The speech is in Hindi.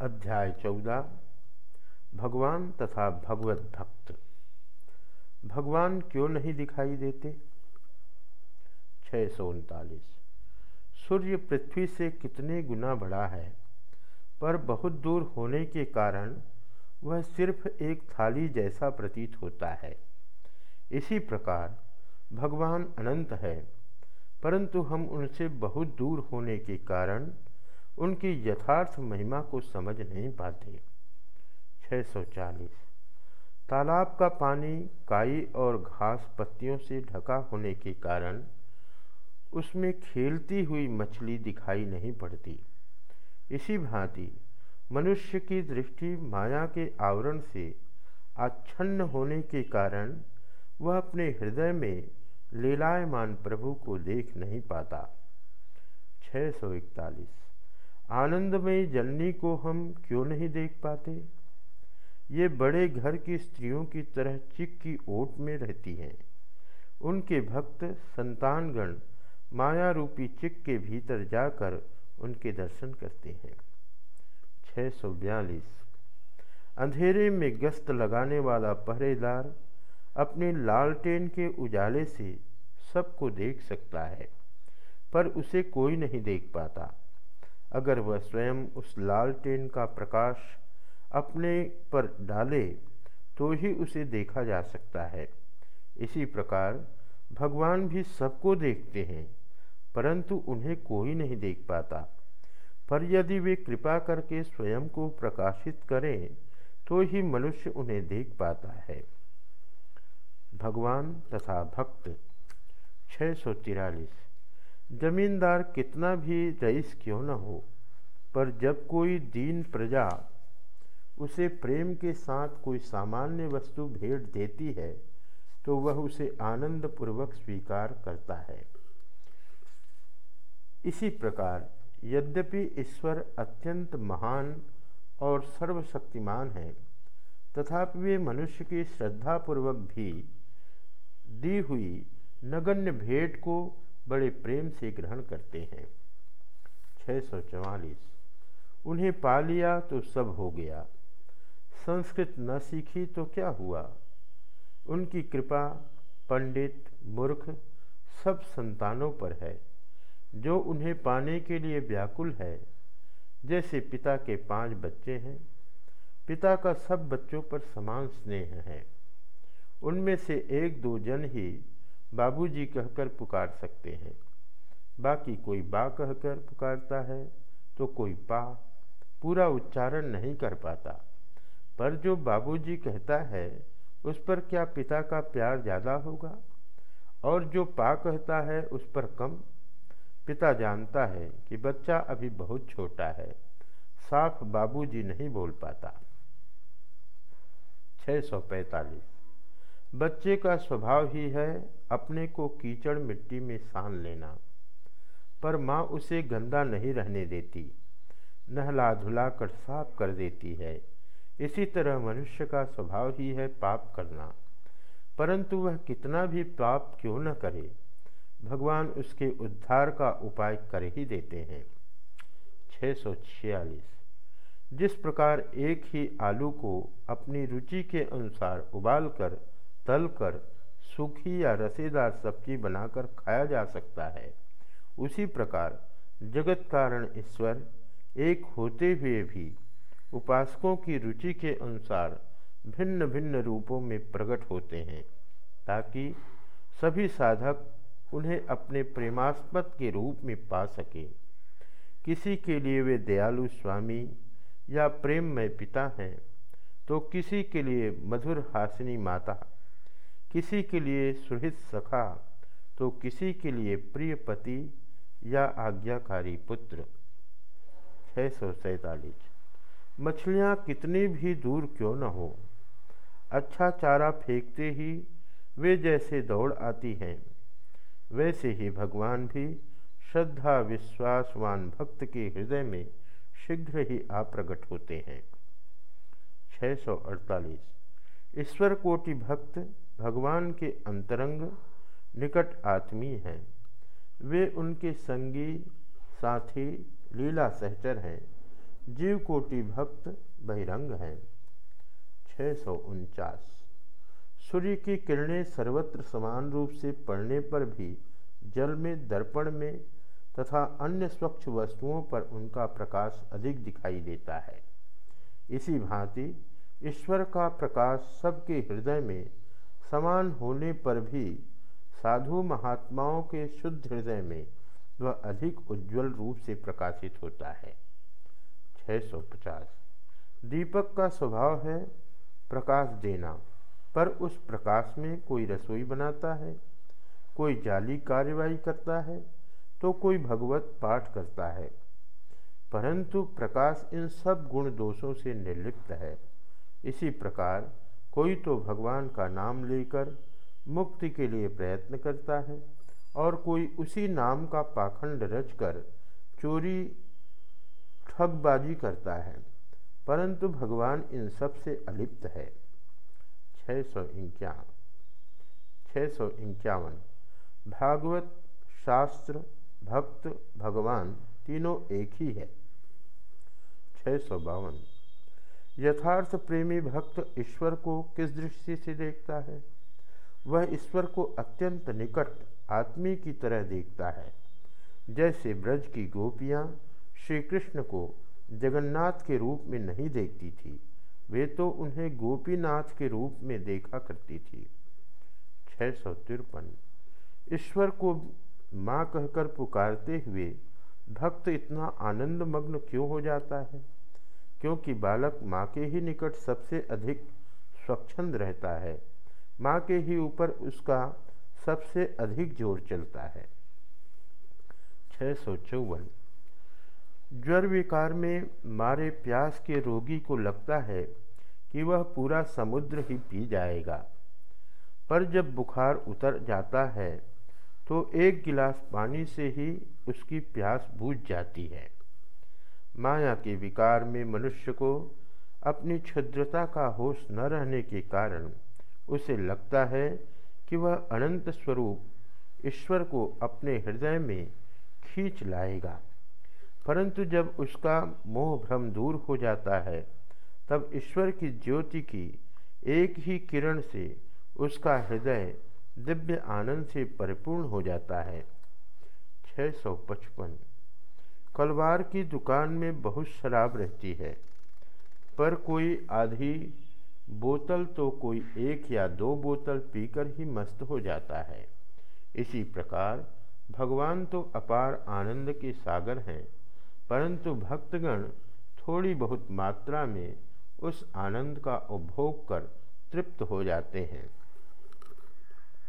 अध्याय चौदह, भगवान तथा भगवत भक्त। भगवान क्यों नहीं दिखाई देते? छः सौ उनतालीस। सूर्य पृथ्वी से कितने गुना बड़ा है, पर बहुत दूर होने के कारण वह सिर्फ़ एक थाली जैसा प्रतीत होता है। इसी प्रकार भगवान अनंत है, परंतु हम उनसे बहुत दूर होने के कारण उनकी यथार्थ महिमा को समझ नहीं पाते। 640 तालाब का पानी काई और घास पत्तियों से ढका होने के कारण उसमें खेलती हुई मछली दिखाई नहीं पड़ती। इसी भांति मनुष्य की दृष्टि माया के आवरण से आच्छन्न होने के कारण वह अपने हृदय में लीलायमान प्रभु को देख नहीं पाता। 641 आनंदमयी जननी को हम क्यों नहीं देख पाते? ये बड़े घर की स्त्रियों की तरह चिक की ओट में रहती हैं। उनके भक्त, संतानगण माया रूपी चिक के भीतर जाकर उनके दर्शन करते हैं। 642 अंधेरे में गश्त लगाने वाला पहरेदार अपने लालटेन के उजाले से सबको देख सकता है, पर उसे कोई नहीं देख पाता। अगर वह स्वयं उस लालटेन का प्रकाश अपने पर डाले तो ही उसे देखा जा सकता है। इसी प्रकार भगवान भी सबको देखते हैं, परंतु उन्हें कोई नहीं देख पाता। पर यदि वे कृपा करके स्वयं को प्रकाशित करें तो ही मनुष्य उन्हें देख पाता है। भगवान तथा भक्त छः सौ तिरालीस। जमींदार कितना भी रईस क्यों न हो, पर जब कोई दीन प्रजा उसे प्रेम के साथ कोई सामान्य वस्तु भेंट देती है तो वह उसे आनंद पूर्वक स्वीकार करता है। इसी प्रकार, यद्यपि ईश्वर अत्यंत महान और सर्वशक्तिमान है, तथापि वे मनुष्य की श्रद्धापूर्वक भी दी हुई नगण्य भेंट को बड़े प्रेम से ग्रहण करते हैं। छः उन्हें पा लिया तो सब हो गया। संस्कृत न सीखी तो क्या हुआ? उनकी कृपा, पंडित, मूर्ख सब संतानों पर है, जो उन्हें पाने के लिए व्याकुल है। जैसे पिता के पाँच बच्चे हैं, पिता का सब बच्चों पर समान स्नेह है। उनमें से एक दो जन ही बाबूजी कहकर पुकार सकते हैं। बाकी कोई बा कहकर पुकारता है तो कोई पा पूरा उच्चारण नहीं कर पाता। पर जो बाबूजी कहता है, उस पर क्या पिता का प्यार ज़्यादा होगा? और जो पा कहता है, उस पर कम? पिता जानता है कि बच्चा अभी बहुत छोटा है, साफ़ बाबूजी नहीं बोल पाता। 645 बच्चे का स्वभाव ही है अपने को कीचड़ मिट्टी में सान लेना। पर माँ उसे गंदा नहीं रहने देती, नहला धुला कर साफ़ कर देती है। इसी तरह मनुष्य का स्वभाव ही है पाप करना। परंतु वह कितना भी पाप क्यों न करे, भगवान उसके उद्धार का उपाय कर ही देते हैं। छः सौ छियालीस। जिस प्रकार एक ही आलू को अपनी रुचि के अनुसार उबालकर तलकर सूखी या रसेदार सब्ज़ी बनाकर खाया जा सकता है। उसी प्रकार जगत कारण ईश्वर एक होते हुए भी उपासकों की रुचि के अनुसार भिन्न भिन्न रूपों में प्रकट होते हैं, ताकि सभी साधक उन्हें अपने प्रेमास्पद के रूप में पा सके। किसी के लिए वे दयालु स्वामी या प्रेममय पिता हैं तो किसी के लिए मधुर हासिनी माता किसी के लिए सुहृद सखा तो किसी के लिए प्रिय पति या आज्ञाकारी पुत्र। छः सौ सैतालीस। मछलियाँ कितनी भी दूर क्यों न हो अच्छा चारा फेंकते ही वे जैसे दौड़ आती हैं, वैसे ही भगवान भी श्रद्धा, विश्वासवान भक्त के हृदय में शीघ्र ही आप्रगट होते हैं। 648 ईश्वर कोटि भक्त भगवान के अंतरंग निकट आत्मी हैं। वे उनके संगी, साथी, लीला सहचर हैं। जीव कोटि भक्त बहिरंग हैं। छः सौ उनचास। सूर्य की किरणें सर्वत्र समान रूप से पड़ने पर भी जल में, दर्पण में तथा अन्य स्वच्छ वस्तुओं पर उनका प्रकाश अधिक दिखाई देता है। इसी भांति ईश्वर का प्रकाश सबके हृदय में समान होने पर भी साधु महात्माओं के शुद्ध हृदय में वह अधिक उज्जवल रूप से प्रकाशित होता है। 650 दीपक का स्वभाव है, प्रकाश देना, पर उस प्रकाश में कोई रसोई बनाता है, कोई जाली कार्यवाही करता है तो कोई भगवत पाठ करता है। परंतु प्रकाश इन सब गुण दोषों से निर्लिप्त है। इसी प्रकार कोई तो भगवान का नाम लेकर मुक्ति के लिए प्रयत्न करता है और कोई उसी नाम का पाखंड रचकर चोरी, ठगबाजी करता है। परंतु भगवान इन सबसे अलिप्त है। छः सौ इक्यावन, भागवत शास्त्र, भक्त, भगवान तीनों एक ही है। छः सौ बावन यथार्थ प्रेमी भक्त ईश्वर को किस दृष्टि से देखता है? वह ईश्वर को अत्यंत निकट आत्मी की तरह देखता है। जैसे ब्रज की गोपियाँ श्री कृष्ण को जगन्नाथ के रूप में नहीं देखती थी, वे तो उन्हें गोपीनाथ के रूप में देखा करती थी। छः सौ तिरपन। ईश्वर को माँ कहकर पुकारते हुए, भक्त इतना आनंद मग्न क्यों हो जाता है? क्योंकि बालक माँ के ही निकट सबसे अधिक स्वच्छंद रहता है। माँ के ही ऊपर उसका सबसे अधिक ज़ोर चलता है। छः सौ चौवन। ज्वर विकार में मारे प्यास के रोगी को लगता है कि वह पूरा समुद्र ही पी जाएगा। पर जब बुखार उतर जाता है तो एक गिलास पानी से ही उसकी प्यास बूझ जाती है। माया के विकार में मनुष्य को अपनी क्षुद्रता का होश न रहने के कारण उसे लगता है कि वह अनंत स्वरूप ईश्वर को अपने हृदय में खींच लाएगा। परंतु जब उसका मोह भ्रम दूर हो जाता है, तब ईश्वर की ज्योति की एक ही किरण से उसका हृदय दिव्य आनंद से परिपूर्ण हो जाता है। छः सौ पचपन। कलवार की दुकान में बहुत शराब रहती है। पर कोई आधी बोतल तो कोई एक या दो बोतल पीकर ही मस्त हो जाता है। इसी प्रकार भगवान तो अपार आनंद के सागर हैं, परंतु भक्तगण थोड़ी बहुत मात्रा में उस आनंद का उपभोग कर तृप्त हो जाते हैं।